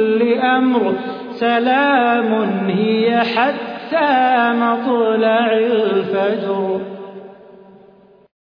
كل أمر سلام هي حتى مطلع الفجر.